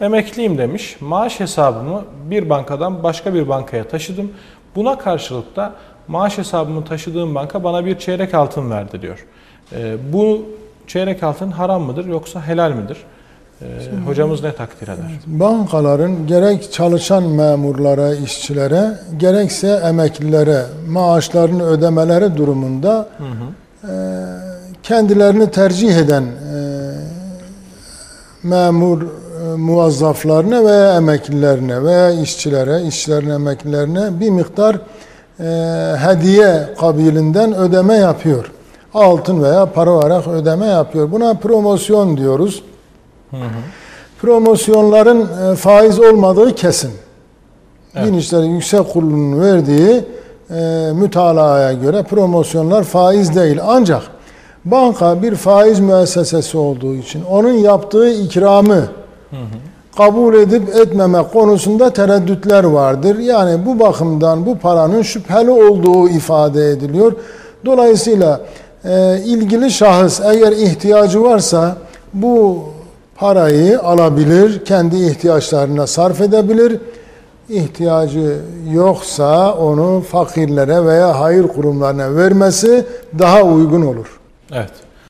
Emekliyim demiş. Maaş hesabımı bir bankadan başka bir bankaya taşıdım. Buna karşılık da maaş hesabımı taşıdığım banka bana bir çeyrek altın verdi diyor. Ee, bu çeyrek altın haram mıdır yoksa helal midir? Ee, hocamız ne takdir eder? Bankaların gerek çalışan memurlara, işçilere, gerekse emeklilere maaşlarını ödemeleri durumunda e, kendilerini tercih eden e, memur e, muvazzaflarına veya emeklilerine veya işçilere, işçilerin emeklilerine bir miktar e, hediye kabilinden ödeme yapıyor. Altın veya para olarak ödeme yapıyor. Buna promosyon diyoruz. Promosyonların e, faiz olmadığı kesin. Evet. Din İşleri Yüksek Kurulu'nun verdiği e, mütalaya göre promosyonlar faiz değil. Ancak banka bir faiz müessesesi olduğu için onun yaptığı ikramı kabul edip etmeme konusunda tereddütler vardır. Yani bu bakımdan bu paranın şüpheli olduğu ifade ediliyor. Dolayısıyla e, ilgili şahıs eğer ihtiyacı varsa bu parayı alabilir, kendi ihtiyaçlarına sarf edebilir. İhtiyacı yoksa onu fakirlere veya hayır kurumlarına vermesi daha uygun olur. Evet.